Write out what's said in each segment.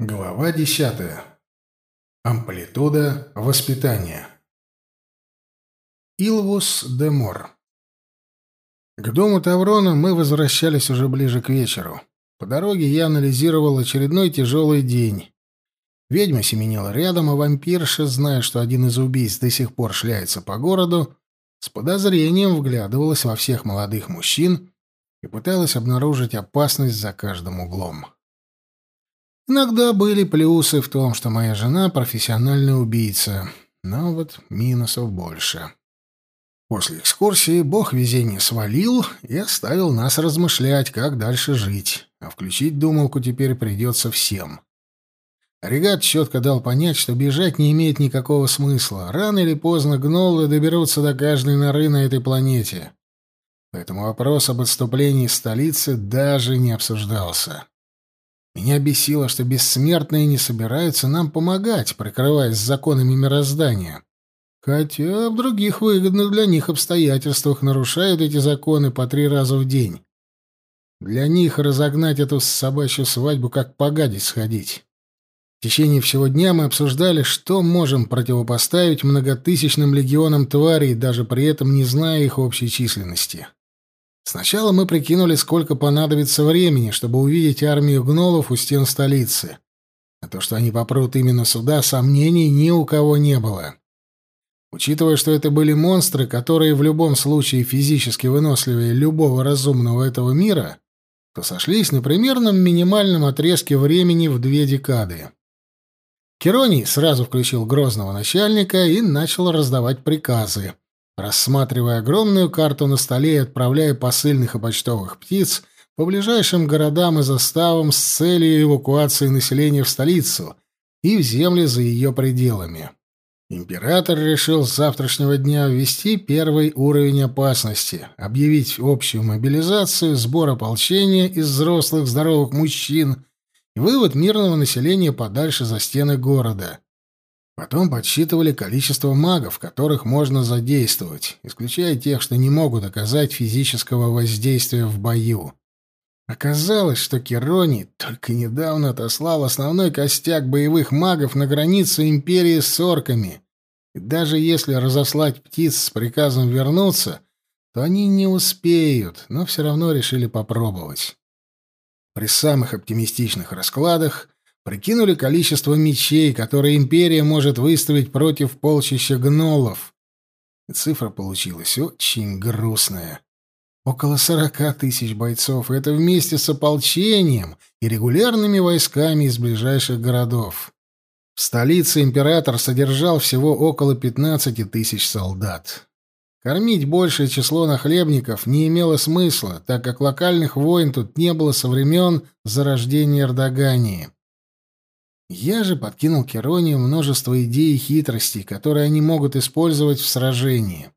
Глава десятая. Амплитуда воспитания. Илвус де Мор. К дому Таврона мы возвращались уже ближе к вечеру. По дороге я анализировал очередной тяжелый день. Ведьма семенила рядом, а вампирша, зная, что один из убийц до сих пор шляется по городу, с подозрением вглядывалась во всех молодых мужчин и пыталась обнаружить опасность за каждым углом. Иногда были плюсы в том, что моя жена профессиональный убийца, но вот минусов больше. После экскурсии бог везения свалил и оставил нас размышлять, как дальше жить, а включить думалку теперь придется всем. Регат четко дал понять, что бежать не имеет никакого смысла. Рано или поздно гнолы доберутся до каждой норы на этой планете. Поэтому вопрос об отступлении столицы даже не обсуждался. Меня бесило, что бессмертные не собираются нам помогать, прикрываясь законами мироздания. Хотя в других выгодных для них обстоятельствах нарушают эти законы по три раза в день. Для них разогнать эту собачью свадьбу как погадить сходить. В течение всего дня мы обсуждали, что можем противопоставить многотысячным легионам тварей, даже при этом не зная их общей численности. Сначала мы прикинули, сколько понадобится времени, чтобы увидеть армию гнолов у стен столицы. А то, что они попрут именно сюда, сомнений ни у кого не было. Учитывая, что это были монстры, которые в любом случае физически выносливее любого разумного этого мира, то сошлись на примерном минимальном отрезке времени в две декады. Кероний сразу включил грозного начальника и начал раздавать приказы рассматривая огромную карту на столе и отправляя посыльных и почтовых птиц по ближайшим городам и заставам с целью эвакуации населения в столицу и в земли за ее пределами. Император решил с завтрашнего дня ввести первый уровень опасности, объявить общую мобилизацию, сбор ополчения из взрослых здоровых мужчин и вывод мирного населения подальше за стены города — Потом подсчитывали количество магов, которых можно задействовать, исключая тех, что не могут оказать физического воздействия в бою. Оказалось, что Керони только недавно отослал основной костяк боевых магов на границу империи с орками. И даже если разослать птиц с приказом вернуться, то они не успеют, но все равно решили попробовать. При самых оптимистичных раскладах Прикинули количество мечей, которые империя может выставить против полчища гнолов. И цифра получилась очень грустная. Около сорока тысяч бойцов, это вместе с ополчением и регулярными войсками из ближайших городов. В столице император содержал всего около пятнадцати тысяч солдат. Кормить большее число нахлебников не имело смысла, так как локальных войн тут не было со времен зарождения Эрдогании. Я же подкинул Керонию множество идей и хитростей, которые они могут использовать в сражении.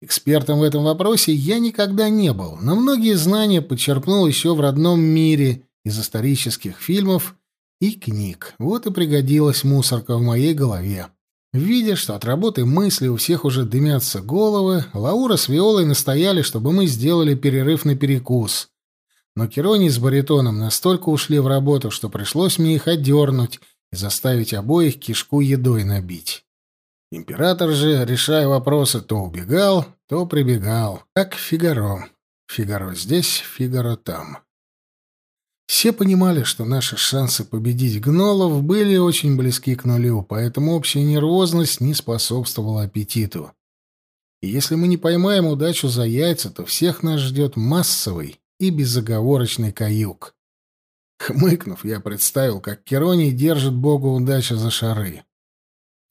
Экспертом в этом вопросе я никогда не был, но многие знания подчерпнул еще в родном мире из исторических фильмов и книг. Вот и пригодилась мусорка в моей голове. Видя, что от работы мысли у всех уже дымятся головы, Лаура с Виолой настояли, чтобы мы сделали перерыв на перекус но Керони с баритоном настолько ушли в работу, что пришлось мне их отдернуть и заставить обоих кишку едой набить. Император же, решая вопросы, то убегал, то прибегал, как Фигаро. Фигаро здесь, Фигаро там. Все понимали, что наши шансы победить гнолов были очень близки к нулю, поэтому общая нервозность не способствовала аппетиту. И если мы не поймаем удачу за яйца, то всех нас ждет массовый, и безоговорочный каюк. Хмыкнув, я представил, как Кероний держит богу удачи за шары.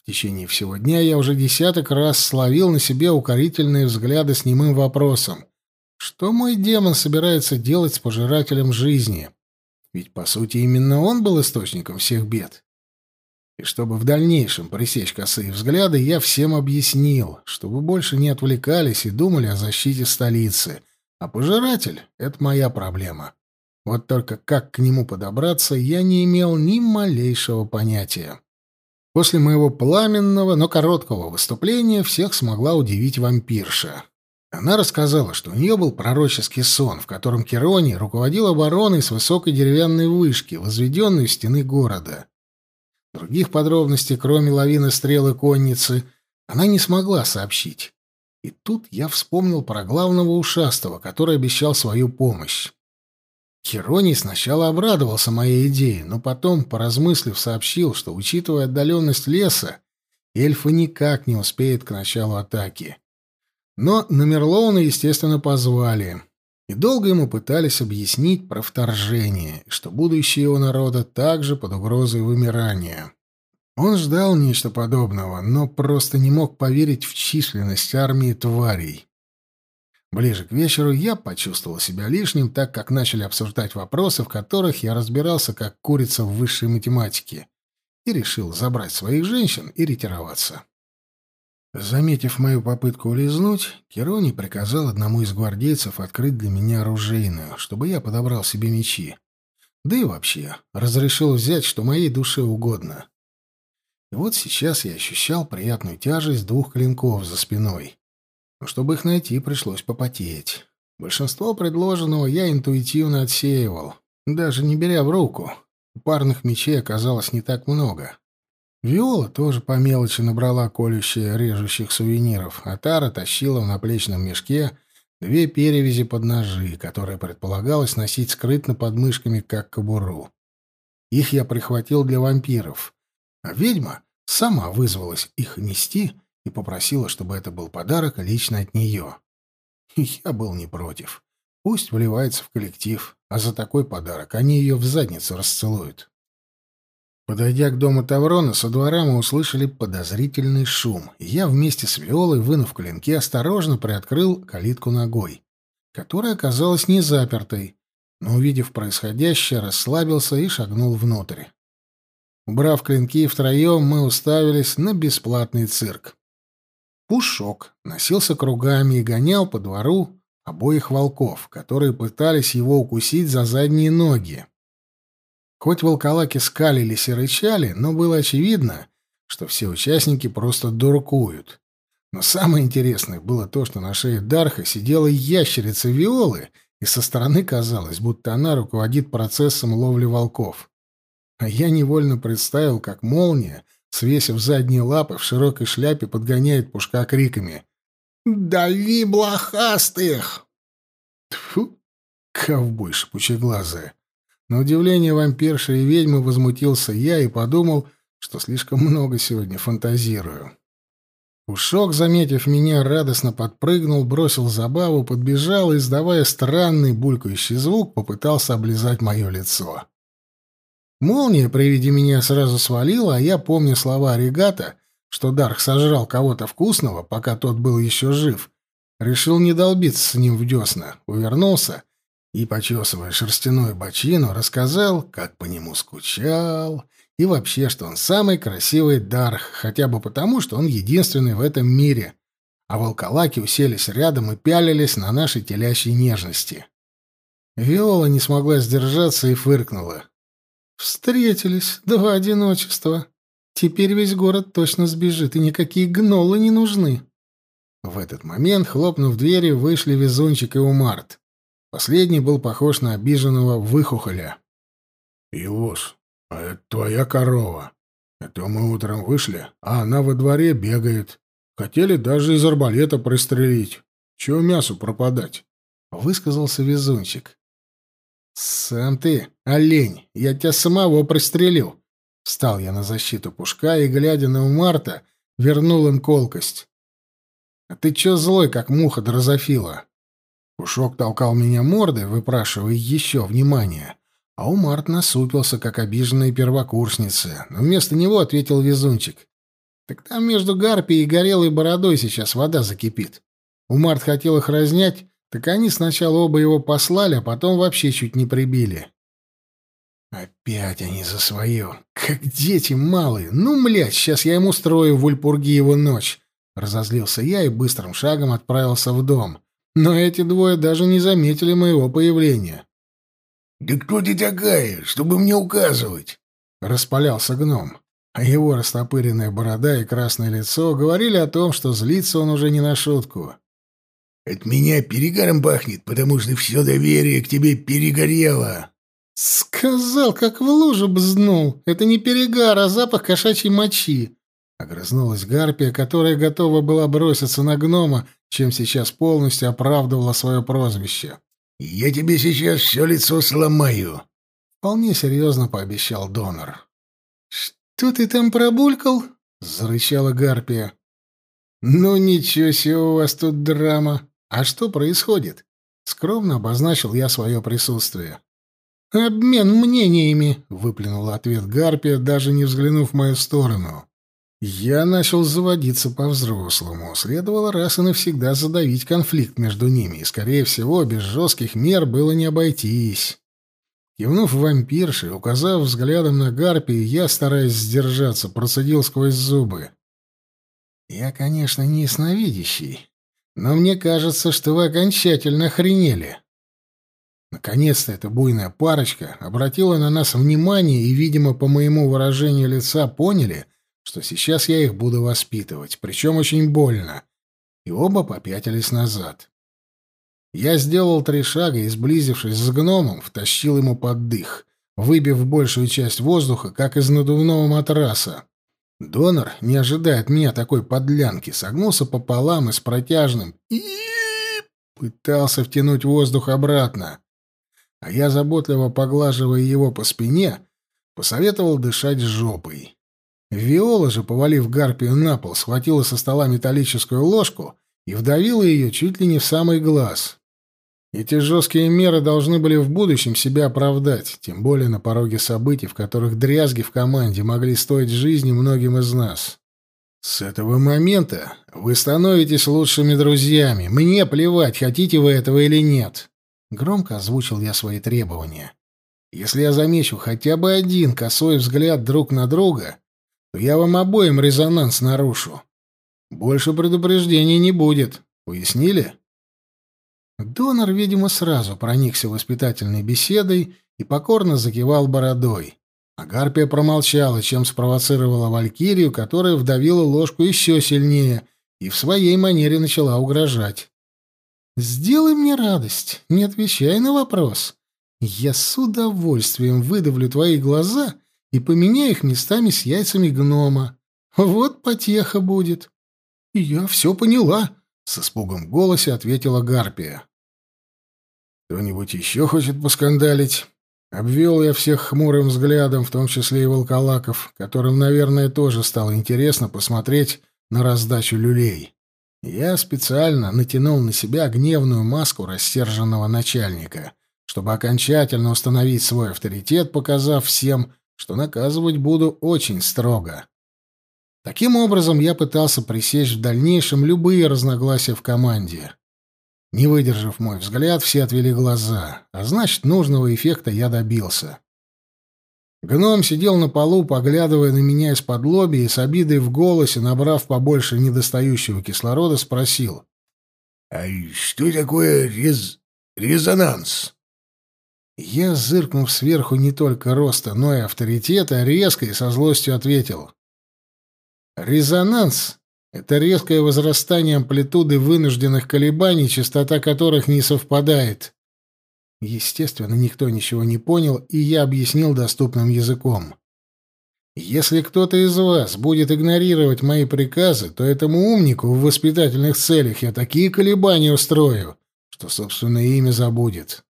В течение всего дня я уже десяток раз словил на себе укорительные взгляды с немым вопросом. Что мой демон собирается делать с пожирателем жизни? Ведь, по сути, именно он был источником всех бед. И чтобы в дальнейшем пресечь косые взгляды, я всем объяснил, чтобы больше не отвлекались и думали о защите столицы, а пожиратель — это моя проблема. Вот только как к нему подобраться, я не имел ни малейшего понятия. После моего пламенного, но короткого выступления всех смогла удивить вампирша. Она рассказала, что у нее был пророческий сон, в котором Керони руководил обороной с высокой деревянной вышки, возведенной у стены города. Других подробностей, кроме лавины стрелы конницы, она не смогла сообщить. И тут я вспомнил про главного ушастого, который обещал свою помощь. Хероний сначала обрадовался моей идее, но потом, поразмыслив, сообщил, что, учитывая отдаленность леса, эльфы никак не успеют к началу атаки. Но на Мерлоуна, естественно, позвали. И долго ему пытались объяснить про вторжение, что будущее его народа также под угрозой вымирания. Он ждал нечто подобного, но просто не мог поверить в численность армии тварей. Ближе к вечеру я почувствовал себя лишним, так как начали обсуждать вопросы, в которых я разбирался как курица в высшей математике, и решил забрать своих женщин и ретироваться. Заметив мою попытку улизнуть, Керони приказал одному из гвардейцев открыть для меня оружейную, чтобы я подобрал себе мечи. Да и вообще, разрешил взять, что моей душе угодно. И вот сейчас я ощущал приятную тяжесть двух клинков за спиной. Но чтобы их найти, пришлось попотеть. Большинство предложенного я интуитивно отсеивал, даже не беря в руку. Парных мечей оказалось не так много. Виола тоже по мелочи набрала колющие режущих сувениров, а Тара тащила в наплечном мешке две перевязи под ножи, которые предполагалось носить скрытно под мышками, как кобуру. Их я прихватил для вампиров, а ведьма сама вызвалась их нести и попросила, чтобы это был подарок лично от нее. я был не против. Пусть вливается в коллектив, а за такой подарок они ее в задницу расцелуют. Подойдя к дому Таврона, со двора мы услышали подозрительный шум, я вместе с Виолой, вынув клинки, осторожно приоткрыл калитку ногой, которая оказалась не запертой, но, увидев происходящее, расслабился и шагнул внутрь. Убрав клинки втроем, мы уставились на бесплатный цирк. Пушок носился кругами и гонял по двору обоих волков, которые пытались его укусить за задние ноги. Хоть волколаки скалились и рычали, но было очевидно, что все участники просто дуркуют. Но самое интересное было то, что на шее Дарха сидела ящерица Виолы, и со стороны казалось, будто она руководит процессом ловли волков. А я невольно представил, как молния, свесив задние лапы, в широкой шляпе подгоняет пушка криками. «Дави, блохастых!» Тьфу, ковбой шипучеглазая. На удивление вампирши и ведьмы возмутился я и подумал, что слишком много сегодня фантазирую. Ушок, заметив меня, радостно подпрыгнул, бросил забаву, подбежал и, издавая странный булькающий звук, попытался облизать мое лицо. Молния при виде меня сразу свалила, а я, помня слова Регата, что Дарх сожрал кого-то вкусного, пока тот был еще жив, решил не долбиться с ним в десна, увернулся и, почесывая шерстяную бочину, рассказал, как по нему скучал, и вообще, что он самый красивый Дарх, хотя бы потому, что он единственный в этом мире, а волколаки уселись рядом и пялились на наши телящие нежности. Виола не смогла сдержаться и фыркнула. «Встретились, два одиночества. Теперь весь город точно сбежит, и никакие гнолы не нужны». В этот момент, хлопнув дверью, вышли Везунчик и Умарт. Последний был похож на обиженного выхухоля. «Ивос, а это твоя корова. Это мы утром вышли, а она во дворе бегает. Хотели даже из арбалета пристрелить. Чего мясу пропадать?» — высказался Везунчик. «Сам ты, олень, я тебя самого пристрелил!» Встал я на защиту пушка и, глядя на Умарта, вернул им колкость. «А ты чё злой, как муха дрозофила?» Пушок толкал меня мордой, выпрашивая еще внимания, а Умарт насупился, как обиженная первокурсница, но вместо него ответил везунчик. «Так там между гарпией и горелой бородой сейчас вода закипит. Умарт хотел их разнять, так они сначала оба его послали, а потом вообще чуть не прибили». «Опять они за свое. Как дети малые. Ну, млядь, сейчас я ему устрою в Ульпургиеву ночь». Разозлился я и быстрым шагом отправился в дом. Но эти двое даже не заметили моего появления. «Да кто ты такая, чтобы мне указывать?» — распалялся гном. А его растопыренная борода и красное лицо говорили о том, что злится он уже не на шутку. От меня перегаром пахнет, потому что все доверие к тебе перегорело. Сказал, как в лужу бзнул. Это не перегар, а запах кошачьей мочи. Огрызнулась Гарпия, которая готова была броситься на гнома, чем сейчас полностью оправдывала свое прозвище. «Я тебе сейчас все лицо сломаю», — вполне серьезно пообещал донор. «Что ты там пробулькал?» — зарычала Гарпия. «Ну ничего себе у вас тут драма!» «А что происходит?» — скромно обозначил я свое присутствие. «Обмен мнениями», — выплюнула ответ Гарпия, даже не взглянув в мою сторону. Я начал заводиться по-взрослому. Следовало раз и навсегда задавить конфликт между ними, и, скорее всего, без жестких мер было не обойтись. Кивнув вампирши, указав взглядом на Гарпию, я, стараясь сдержаться, процедил сквозь зубы. «Я, конечно, не ясновидящий, но мне кажется, что вы окончательно охренели. Наконец-то эта буйная парочка обратила на нас внимание и, видимо, по моему выражению лица поняли, что сейчас я их буду воспитывать, причем очень больно, и оба попятились назад. Я сделал три шага и, сблизившись с гномом, втащил ему под дых, выбив большую часть воздуха, как из надувного матраса. Донор, не ожидая от меня такой подлянки, согнулся пополам и с протяжным и пытался втянуть воздух обратно. А я, заботливо поглаживая его по спине, посоветовал дышать жопой. Виола же, повалив гарпию на пол, схватила со стола металлическую ложку и вдавила ее чуть ли не в самый глаз. Эти жесткие меры должны были в будущем себя оправдать, тем более на пороге событий, в которых дрязги в команде могли стоить жизни многим из нас. С этого момента вы становитесь лучшими друзьями. Мне плевать, хотите вы этого или нет. Громко озвучил я свои требования. Если я замечу хотя бы один косой взгляд друг на друга, то я вам обоим резонанс нарушу. Больше предупреждений не будет. Уяснили? Донор, видимо, сразу проникся воспитательной беседой и покорно закивал бородой. А Гарпия промолчала, чем спровоцировала Валькирию, которая вдавила ложку еще сильнее и в своей манере начала угрожать. «Сделай мне радость, не отвечай на вопрос. Я с удовольствием выдавлю твои глаза и поменяю их местами с яйцами гнома. Вот потеха будет». «Я все поняла», с испугом в голосе ответила Гарпия. «Кто-нибудь еще хочет поскандалить?» Обвел я всех хмурым взглядом, в том числе и волколаков, которым, наверное, тоже стало интересно посмотреть на раздачу люлей. Я специально натянул на себя гневную маску рассерженного начальника, чтобы окончательно установить свой авторитет, показав всем, что наказывать буду очень строго. Таким образом, я пытался пресечь в дальнейшем любые разногласия в команде. Не выдержав мой взгляд, все отвели глаза, а значит, нужного эффекта я добился. Гном сидел на полу, поглядывая на меня из-под лоби и с обидой в голосе, набрав побольше недостающего кислорода, спросил. «А что такое рез... резонанс?» Я, зыркнув сверху не только роста, но и авторитета, резко и со злостью ответил. Резонанс — это резкое возрастание амплитуды вынужденных колебаний, частота которых не совпадает. Естественно, никто ничего не понял, и я объяснил доступным языком. Если кто-то из вас будет игнорировать мои приказы, то этому умнику в воспитательных целях я такие колебания устрою, что собственное имя забудет.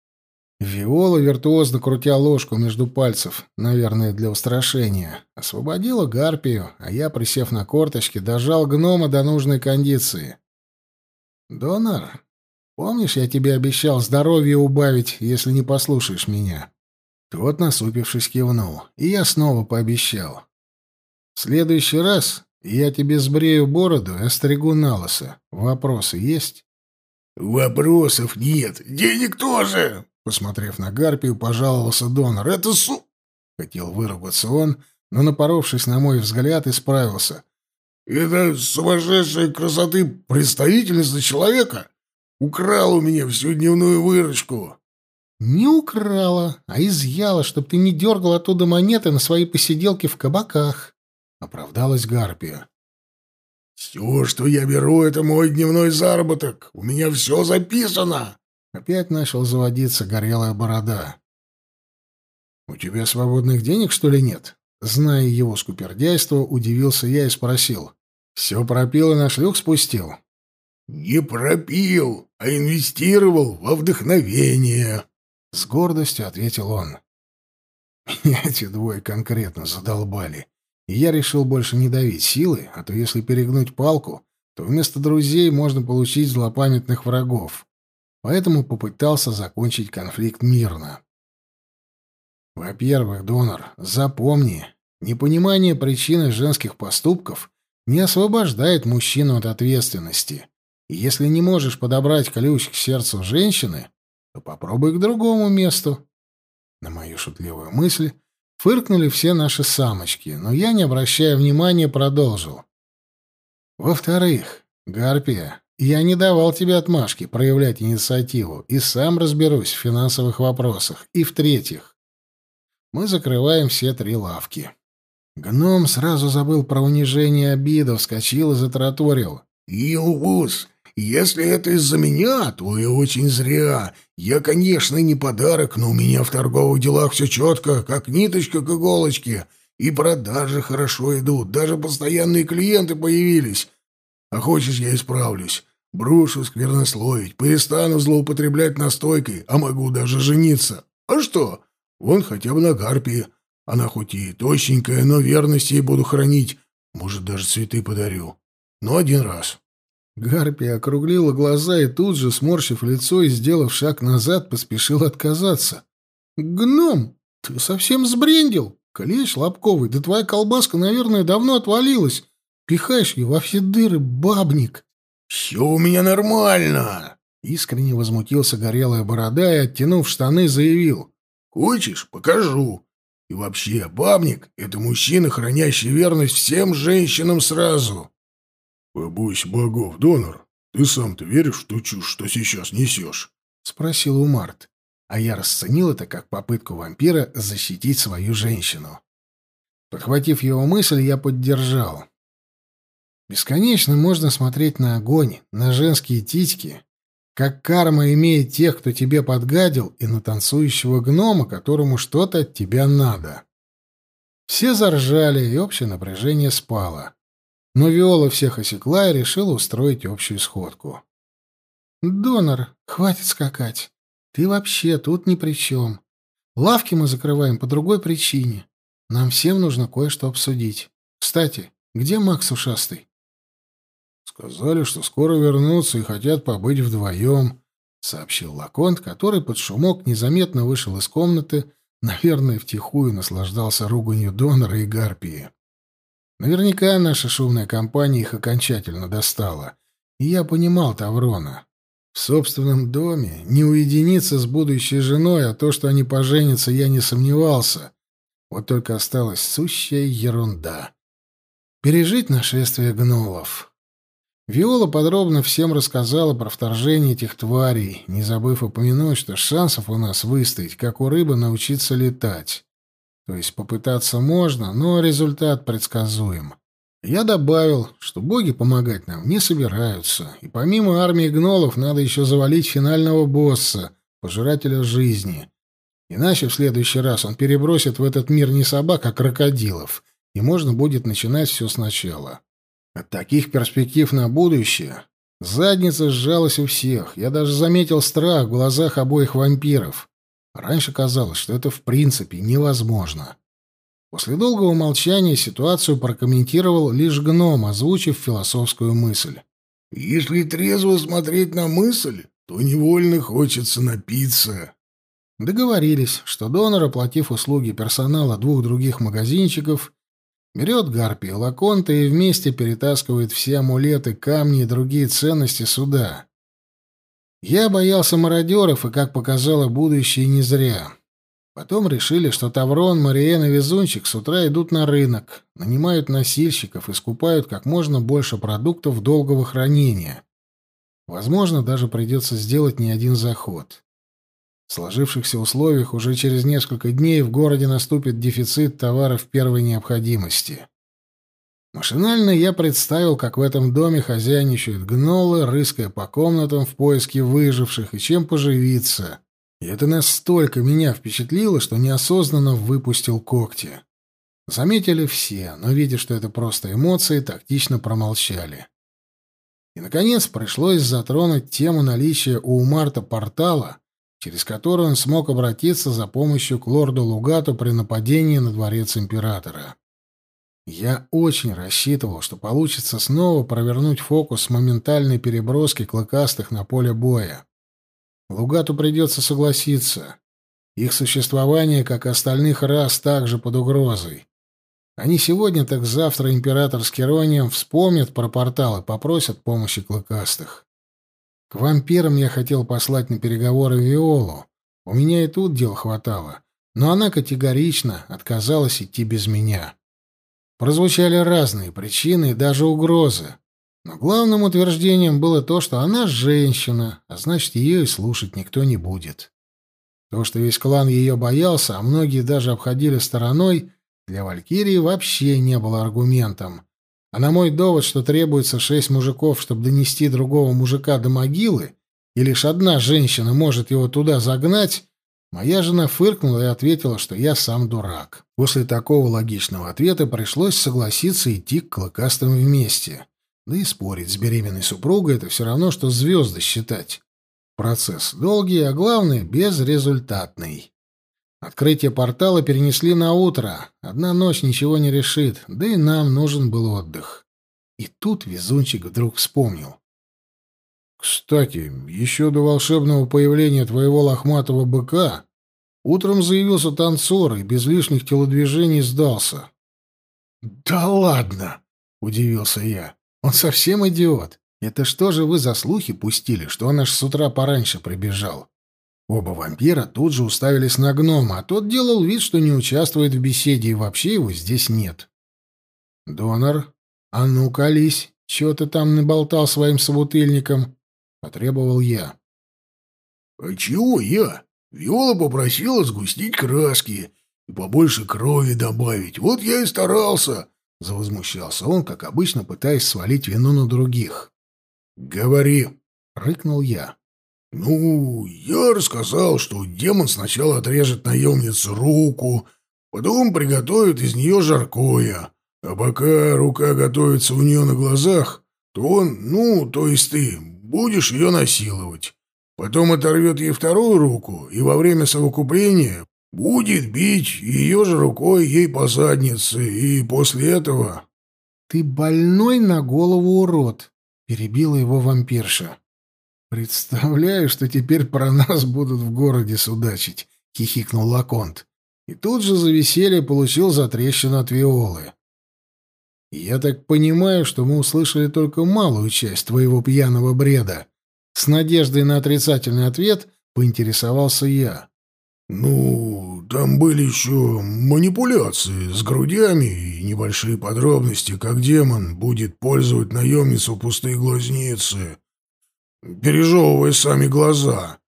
Виола, виртуозно крутя ложку между пальцев, наверное, для устрашения, освободила гарпию, а я, присев на корточки, дожал гнома до нужной кондиции. «Донор, помнишь, я тебе обещал здоровье убавить, если не послушаешь меня?» Тот, насупившись, кивнул, и я снова пообещал. «В следующий раз я тебе сбрею бороду и остригу на Вопросы есть?» «Вопросов нет. Денег тоже!» Посмотрев на Гарпию, пожаловался донор. «Это су...» Хотел выругаться он, но, напоровшись на мой взгляд, исправился. «Это сумасшедшей красоты представительница человека украла у меня всю дневную выручку». «Не украла, а изъяла, чтоб ты не дергал оттуда монеты на свои посиделки в кабаках», — оправдалась Гарпия. Все, что я беру, это мой дневной заработок. У меня все записано. Опять начал заводиться горелая борода. «У тебя свободных денег, что ли, нет?» Зная его скупердяйство, удивился я и спросил. «Все пропил и на шлюх спустил?» «Не пропил, а инвестировал во вдохновение», — с гордостью ответил он. Меня эти двое конкретно задолбали, и я решил больше не давить силы, а то если перегнуть палку, то вместо друзей можно получить злопамятных врагов. Поэтому попытался закончить конфликт мирно. Во-первых, донор, запомни, непонимание причины женских поступков не освобождает мужчину от ответственности. И если не можешь подобрать ключ к сердцу женщины, то попробуй к другому месту. На мою шутливую мысль фыркнули все наши самочки, но я, не обращая внимания, продолжил. Во-вторых, Гарпия, я не давал тебе отмашки проявлять инициативу и сам разберусь в финансовых вопросах. И в-третьих, мы закрываем все три лавки. Гном сразу забыл про унижение и обиду, вскочил и затараторил. «Илвус, если это из-за меня, то и очень зря. Я, конечно, не подарок, но у меня в торговых делах все четко, как ниточка к иголочке. И продажи хорошо идут, даже постоянные клиенты появились. А хочешь, я исправлюсь. Брошу сквернословить, перестану злоупотреблять настойкой, а могу даже жениться. А что? Вон хотя бы на гарпии. Она хоть и точненькая, но верность ей буду хранить. Может, даже цветы подарю. Но один раз. Гарпия округлила глаза и тут же, сморщив лицо и сделав шаг назад, поспешил отказаться. «Гном, ты совсем сбрендил? Клещ лобковый, да твоя колбаска, наверное, давно отвалилась. Пихаешь ее во все дыры, бабник!» «Все у меня нормально!» Искренне возмутился горелая борода и, оттянув штаны, заявил. Хочешь, покажу. И вообще, бабник — это мужчина, хранящий верность всем женщинам сразу. Побойся богов, донор. Ты сам-то веришь в ту чушь, что сейчас несешь? — спросил Умарт. А я расценил это как попытку вампира защитить свою женщину. Подхватив его мысль, я поддержал. Бесконечно можно смотреть на огонь, на женские титьки, как карма имеет тех, кто тебе подгадил, и на танцующего гнома, которому что-то от тебя надо. Все заржали, и общее напряжение спало. Но Виола всех осекла и решила устроить общую сходку. «Донор, хватит скакать. Ты вообще тут ни при чем. Лавки мы закрываем по другой причине. Нам всем нужно кое-что обсудить. Кстати, где Макс Ушастый?» «Сказали, что скоро вернутся и хотят побыть вдвоем», — сообщил Лаконт, который под шумок незаметно вышел из комнаты, наверное, втихую наслаждался руганью донора и гарпии. Наверняка наша шумная компания их окончательно достала. И я понимал Таврона. В собственном доме не уединиться с будущей женой, а то, что они поженятся, я не сомневался. Вот только осталась сущая ерунда. Пережить нашествие гнолов. Виола подробно всем рассказала про вторжение этих тварей, не забыв упомянуть, что шансов у нас выстоять, как у рыбы научиться летать. То есть попытаться можно, но результат предсказуем. Я добавил, что боги помогать нам не собираются, и помимо армии гнолов надо еще завалить финального босса, пожирателя жизни. Иначе в следующий раз он перебросит в этот мир не собак, а крокодилов, и можно будет начинать все сначала. От таких перспектив на будущее задница сжалась у всех. Я даже заметил страх в глазах обоих вампиров. Раньше казалось, что это в принципе невозможно. После долгого молчания ситуацию прокомментировал лишь гном, озвучив философскую мысль. «Если трезво смотреть на мысль, то невольно хочется напиться». Договорились, что донор, оплатив услуги персонала двух других магазинчиков, Берет Гарпия Лаконта и вместе перетаскивает все амулеты, камни и другие ценности сюда. Я боялся мародеров, и, как показало будущее, не зря. Потом решили, что Таврон, Мариен и Везунчик с утра идут на рынок, нанимают носильщиков и скупают как можно больше продуктов долгого хранения. Возможно, даже придется сделать не один заход. В сложившихся условиях уже через несколько дней в городе наступит дефицит товаров первой необходимости. Машинально я представил, как в этом доме хозяйничают гнолы, рыская по комнатам в поиске выживших и чем поживиться. И это настолько меня впечатлило, что неосознанно выпустил когти. Заметили все, но, видя, что это просто эмоции, тактично промолчали. И, наконец, пришлось затронуть тему наличия у Марта портала, через который он смог обратиться за помощью к лорду Лугату при нападении на дворец императора. Я очень рассчитывал, что получится снова провернуть фокус моментальной переброски клыкастых на поле боя. Лугату придется согласиться. Их существование, как и остальных рас, также под угрозой. Они сегодня, так завтра император с Керонием вспомнят про портал и попросят помощи клыкастых. К вампирам я хотел послать на переговоры Виолу. У меня и тут дел хватало. Но она категорично отказалась идти без меня. Прозвучали разные причины и даже угрозы. Но главным утверждением было то, что она женщина, а значит, ее и слушать никто не будет. То, что весь клан ее боялся, а многие даже обходили стороной, для Валькирии вообще не было аргументом. А на мой довод, что требуется шесть мужиков, чтобы донести другого мужика до могилы, и лишь одна женщина может его туда загнать, моя жена фыркнула и ответила, что я сам дурак. После такого логичного ответа пришлось согласиться идти к клыкастым вместе. Да и спорить с беременной супругой — это все равно, что звезды считать. Процесс долгий, а главное — безрезультатный. Открытие портала перенесли на утро. Одна ночь ничего не решит, да и нам нужен был отдых. И тут везунчик вдруг вспомнил. «Кстати, еще до волшебного появления твоего лохматого быка утром заявился танцор и без лишних телодвижений сдался». «Да ладно!» — удивился я. «Он совсем идиот. Это что же вы за слухи пустили, что он аж с утра пораньше прибежал?» Оба вампира тут же уставились на гнома, а тот делал вид, что не участвует в беседе, и вообще его здесь нет. «Донор, а ну колись, чего ты там наболтал своим собутыльником?» — потребовал я. «А чего я? Виола попросила сгустить краски и побольше крови добавить. Вот я и старался!» — завозмущался он, как обычно, пытаясь свалить вину на других. «Говори!» — рыкнул я. «Ну, я рассказал, что демон сначала отрежет наемнице руку, потом приготовит из нее жаркое, а пока рука готовится у нее на глазах, то он, ну, то есть ты, будешь ее насиловать. Потом оторвет ей вторую руку и во время совокупления будет бить ее же рукой ей по заднице, и после этого...» «Ты больной на голову урод!» — перебила его вампирша. «Представляю, что теперь про нас будут в городе судачить», — хихикнул Лаконт. И тут же за веселье получил затрещину от Виолы. «Я так понимаю, что мы услышали только малую часть твоего пьяного бреда». С надеждой на отрицательный ответ поинтересовался я. «Ну, там были еще манипуляции с грудями и небольшие подробности, как демон будет пользовать наемницу пустые глазницы», пережевывая сами глаза.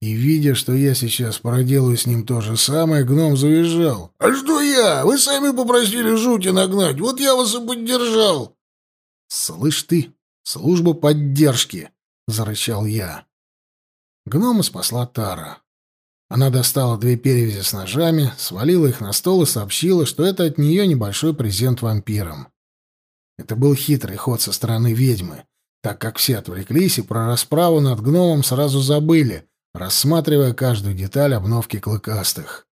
И, видя, что я сейчас проделаю с ним то же самое, гном завизжал. «А что я? Вы сами попросили жути нагнать, вот я вас и поддержал!» «Слышь ты, служба поддержки!» — зарычал я. Гнома спасла Тара. Она достала две перевязи с ножами, свалила их на стол и сообщила, что это от нее небольшой презент вампирам. Это был хитрый ход со стороны ведьмы так как все отвлеклись и про расправу над гномом сразу забыли, рассматривая каждую деталь обновки клыкастых.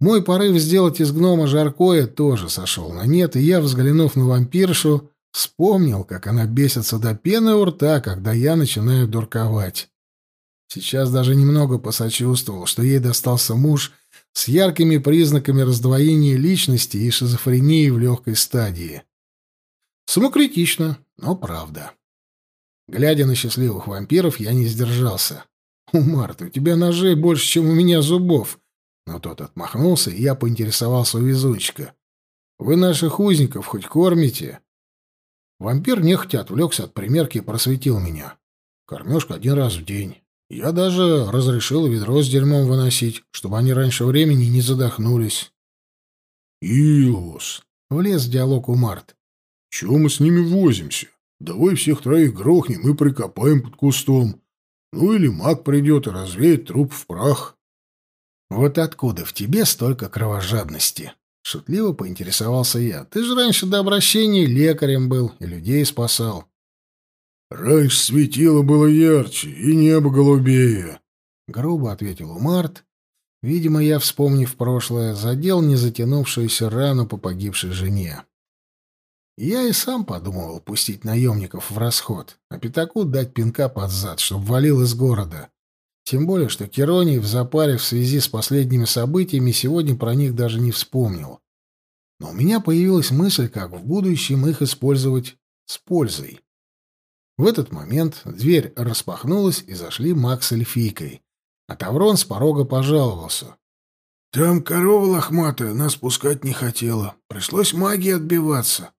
Мой порыв сделать из гнома жаркое тоже сошел на нет, и я, взглянув на вампиршу, вспомнил, как она бесится до пены у рта, когда я начинаю дурковать. Сейчас даже немного посочувствовал, что ей достался муж с яркими признаками раздвоения личности и шизофрении в легкой стадии. Самокритично, но правда. Глядя на счастливых вампиров, я не сдержался. «У Марты, у тебя ножей больше, чем у меня зубов!» Но тот отмахнулся, и я поинтересовался у везунчика. «Вы наших узников хоть кормите?» Вампир нехотя отвлекся от примерки и просветил меня. «Кормежка один раз в день. Я даже разрешил ведро с дерьмом выносить, чтобы они раньше времени не задохнулись». «Иос!» — влез в диалог у Март. Чего мы с ними возимся? Давай всех троих грохнем и прикопаем под кустом. Ну или маг придет и развеет труп в прах. Вот откуда в тебе столько кровожадности? Шутливо поинтересовался я. Ты же раньше до обращения лекарем был и людей спасал. Раньше светило было ярче и небо голубее. Грубо ответил Умарт. Видимо, я, вспомнив прошлое, задел незатянувшуюся рану по погибшей жене. Я и сам подумывал пустить наемников в расход, а пятаку дать пинка под зад, чтоб валил из города. Тем более, что Кероний в запаре в связи с последними событиями сегодня про них даже не вспомнил. Но у меня появилась мысль, как в будущем их использовать с пользой. В этот момент дверь распахнулась, и зашли Макс с эльфийкой. А Таврон с порога пожаловался. «Там корова лохматая нас пускать не хотела. Пришлось магией отбиваться.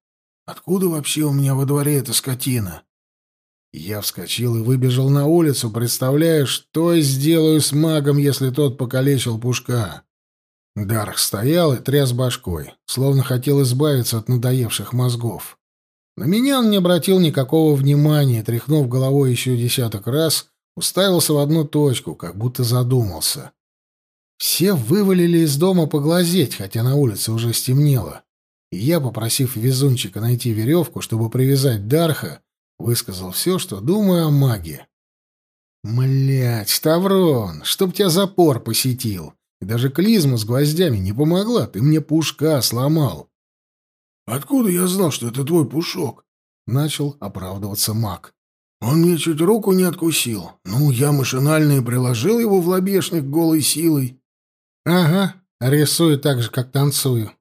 Откуда вообще у меня во дворе эта скотина?» Я вскочил и выбежал на улицу, представляя, что я сделаю с магом, если тот покалечил пушка. Дарх стоял и тряс башкой, словно хотел избавиться от надоевших мозгов. На меня он не обратил никакого внимания, тряхнув головой еще десяток раз, уставился в одну точку, как будто задумался. Все вывалили из дома поглазеть, хотя на улице уже стемнело. И я, попросив везунчика найти веревку, чтобы привязать Дарха, высказал все, что думаю о маге. «Млядь, Ставрон, чтоб тебя запор посетил! И даже клизма с гвоздями не помогла, ты мне пушка сломал!» «Откуда я знал, что это твой пушок?» — начал оправдываться маг. «Он мне чуть руку не откусил. Ну, я машинально и приложил его в лобешник голой силой». «Ага, рисую так же, как танцую.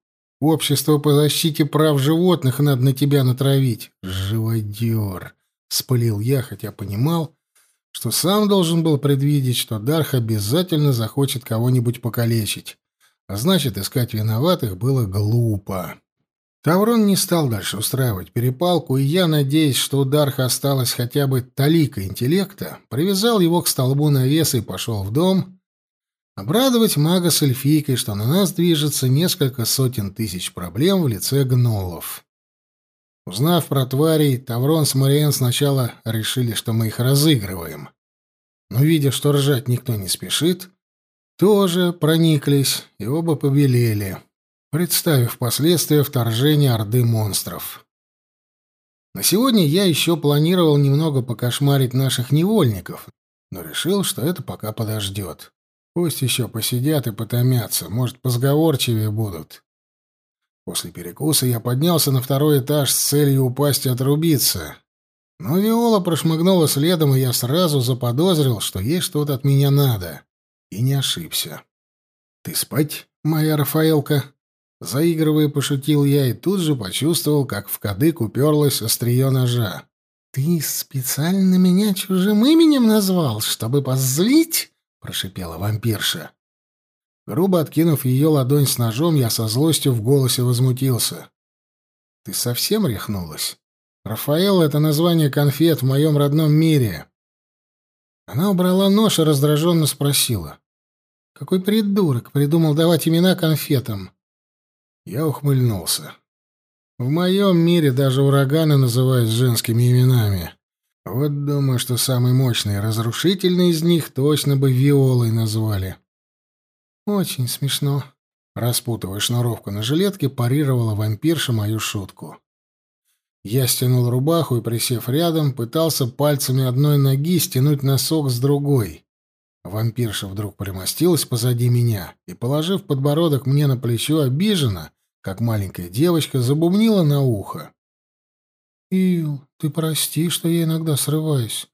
Общество по защите прав животных надо на тебя натравить. Живодер!» — спылил я, хотя понимал, что сам должен был предвидеть, что Дарх обязательно захочет кого-нибудь покалечить. А значит, искать виноватых было глупо. Таврон не стал дальше устраивать перепалку, и я, надеясь, что у Дарха осталось хотя бы талика интеллекта, привязал его к столбу навеса и пошел в дом, обрадовать мага с эльфийкой, что на нас движется несколько сотен тысяч проблем в лице гнолов. Узнав про тварей, Таврон с Мариен сначала решили, что мы их разыгрываем. Но, видя, что ржать никто не спешит, тоже прониклись и оба побелели представив последствия вторжения Орды монстров. На сегодня я еще планировал немного покошмарить наших невольников, но решил, что это пока подождет. Пусть еще посидят и потомятся, может, позговорчивее будут. После перекуса я поднялся на второй этаж с целью упасть и отрубиться. Но Виола прошмыгнула следом, и я сразу заподозрил, что ей что-то от меня надо. И не ошибся. «Ты спать, моя Рафаэлка?» Заигрывая, пошутил я и тут же почувствовал, как в кадык уперлось острие ножа. «Ты специально меня чужим именем назвал, чтобы позлить?» — прошипела вампирша. Грубо откинув ее ладонь с ножом, я со злостью в голосе возмутился. «Ты совсем рехнулась? Рафаэл — это название конфет в моем родном мире». Она убрала нож и раздраженно спросила. «Какой придурок придумал давать имена конфетам?» Я ухмыльнулся. В моем мире даже ураганы называют женскими именами. Вот думаю, что самый мощный разрушительный из них точно бы Виолой назвали. Очень смешно. Распутывая шнуровку на жилетке, парировала вампирша мою шутку. Я стянул рубаху и, присев рядом, пытался пальцами одной ноги стянуть носок с другой. Вампирша вдруг примостилась позади меня и, положив подбородок мне на плечо, обиженно, как маленькая девочка забубнила на ухо. «Ил, ты прости, что я иногда срываюсь.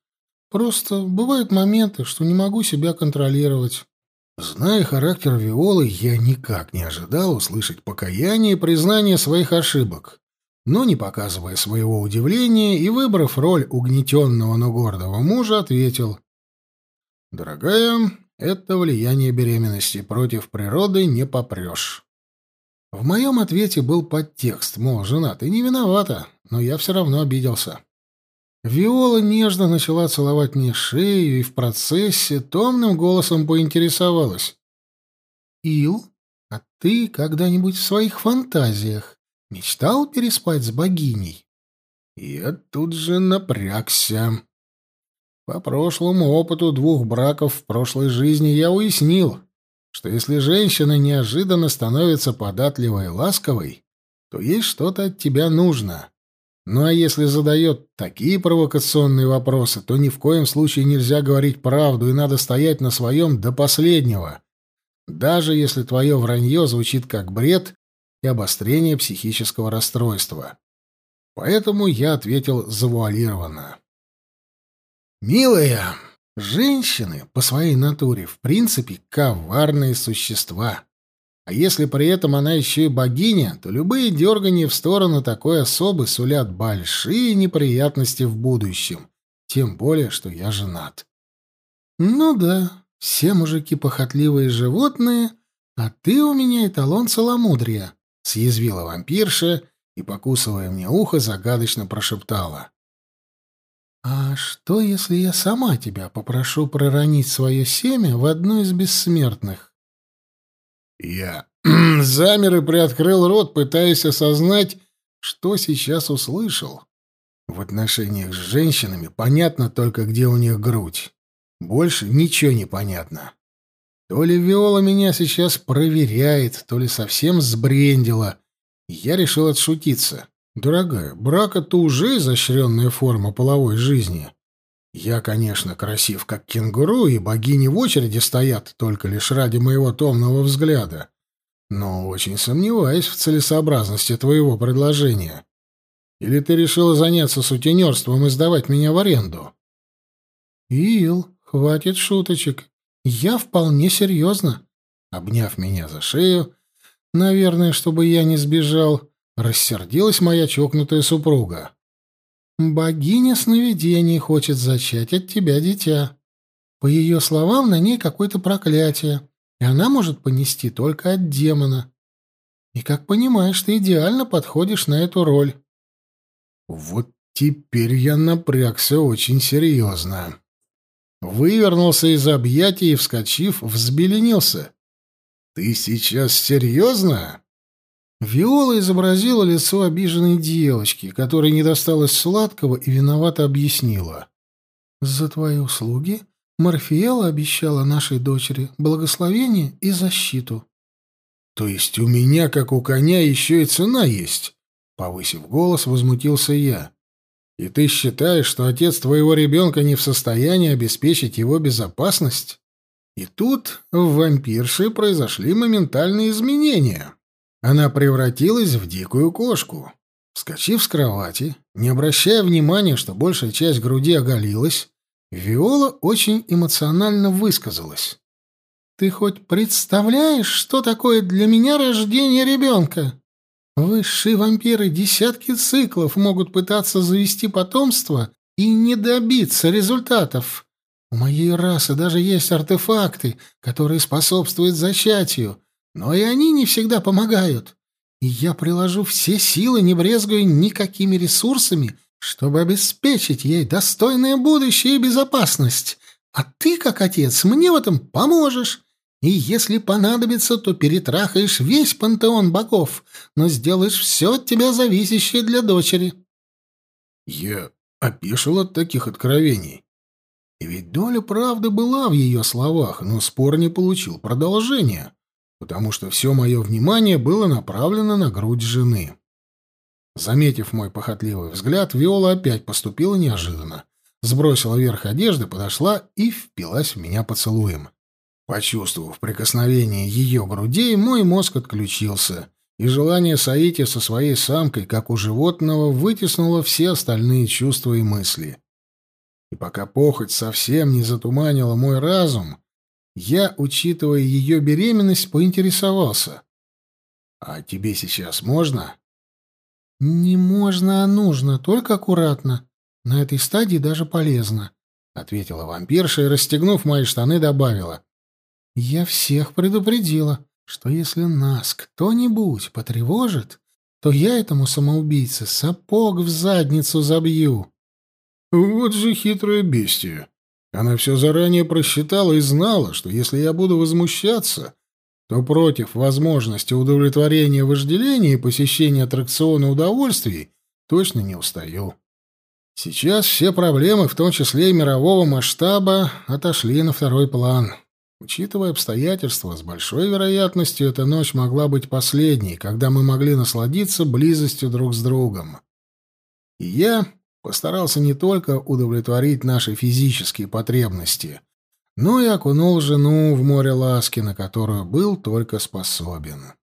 Просто бывают моменты, что не могу себя контролировать». Зная характер Виолы, я никак не ожидал услышать покаяние и признание своих ошибок. Но, не показывая своего удивления и выбрав роль угнетенного, но гордого мужа, ответил. «Дорогая, это влияние беременности. Против природы не попрешь. В моем ответе был подтекст, мол, жена, ты не виновата, но я все равно обиделся. Виола нежно начала целовать мне шею и в процессе томным голосом поинтересовалась. «Ил, а ты когда-нибудь в своих фантазиях Мечтал переспать с богиней?» Я тут же напрягся. По прошлому опыту двух браков в прошлой жизни я уяснил, что если женщина неожиданно становится податливой и ласковой, то ей что-то от тебя нужно. Ну а если задает такие провокационные вопросы, то ни в коем случае нельзя говорить правду и надо стоять на своем до последнего, даже если твое вранье звучит как бред и обострение психического расстройства. Поэтому я ответил завуалированно. «Милая, женщины по своей натуре в принципе коварные существа. А если при этом она еще и богиня, то любые дергания в сторону такой особы сулят большие неприятности в будущем. Тем более, что я женат». «Ну да, все мужики похотливые животные, а ты у меня эталон целомудрия», — съязвила вампирша и, покусывая мне ухо, загадочно прошептала. «А что, если я сама тебя попрошу проронить свое семя в одну из бессмертных?» Я замер и приоткрыл рот, пытаясь осознать, что сейчас услышал. В отношениях с женщинами понятно только, где у них грудь. Больше ничего не понятно. То ли Виола меня сейчас проверяет, то ли совсем сбрендила. Я решил отшутиться. Дорогая, брак — это уже изощренная форма половой жизни. Я, конечно, красив, как кенгуру, и богини в очереди стоят только лишь ради моего томного взгляда. Но очень сомневаюсь в целесообразности твоего предложения. Или ты решила заняться сутенерством и сдавать меня в аренду? Ил, хватит шуточек. Я вполне серьезно. Обняв меня за шею, наверное, чтобы я не сбежал, Рассердилась моя чокнутая супруга. «Богиня сновидений хочет зачать от тебя дитя. По ее словам, на ней какое-то проклятие, и она может понести только от демона. И, как понимаешь, ты идеально подходишь на эту роль». Вот теперь я напрягся очень серьезно. Вывернулся из объятий и, вскочив, взбеленился. «Ты сейчас серьезно?» Виола изобразила лицо обиженной девочки, которой не досталось сладкого, и виновато объяснила. «За твои услуги Морфеяла обещала нашей дочери благословение и защиту». «То есть у меня, как у коня, еще и цена есть?» Повысив голос, возмутился я. «И ты считаешь, что отец твоего ребенка не в состоянии обеспечить его безопасность?» И тут в вампирше произошли моментальные изменения. Она превратилась в дикую кошку. Вскочив с кровати, не обращая внимания, что большая часть груди оголилась, Виола очень эмоционально высказалась. «Ты хоть представляешь, что такое для меня рождение ребенка? Высшие вампиры десятки циклов могут пытаться завести потомство и не добиться результатов. У моей расы даже есть артефакты, которые способствуют зачатию, но и они не всегда помогают. И я приложу все силы, не брезгуя никакими ресурсами, чтобы обеспечить ей достойное будущее и безопасность. А ты, как отец, мне в этом поможешь. И если понадобится, то перетрахаешь весь пантеон богов, но сделаешь все от тебя зависящее для дочери. Я опешил от таких откровений. И ведь доля правды была в ее словах, но спор не получил продолжения потому что все мое внимание было направлено на грудь жены. Заметив мой похотливый взгляд, Виола опять поступила неожиданно. Сбросила верх одежды, подошла и впилась в меня поцелуем. Почувствовав прикосновение ее грудей, мой мозг отключился, и желание соития со своей самкой, как у животного, вытеснуло все остальные чувства и мысли. И пока похоть совсем не затуманила мой разум, я, учитывая ее беременность, поинтересовался. «А тебе сейчас можно?» «Не можно, а нужно, только аккуратно. На этой стадии даже полезно», — ответила вампирша и, расстегнув мои штаны, добавила. «Я всех предупредила, что если нас кто-нибудь потревожит, то я этому самоубийце сапог в задницу забью». «Вот же хитрое бестие!» Она все заранее просчитала и знала, что если я буду возмущаться, то против возможности удовлетворения вожделения и посещения аттракциона удовольствий точно не устаю. Сейчас все проблемы, в том числе и мирового масштаба, отошли на второй план. Учитывая обстоятельства, с большой вероятностью эта ночь могла быть последней, когда мы могли насладиться близостью друг с другом. И я постарался не только удовлетворить наши физические потребности, но и окунул жену в море ласки, на которую был только способен.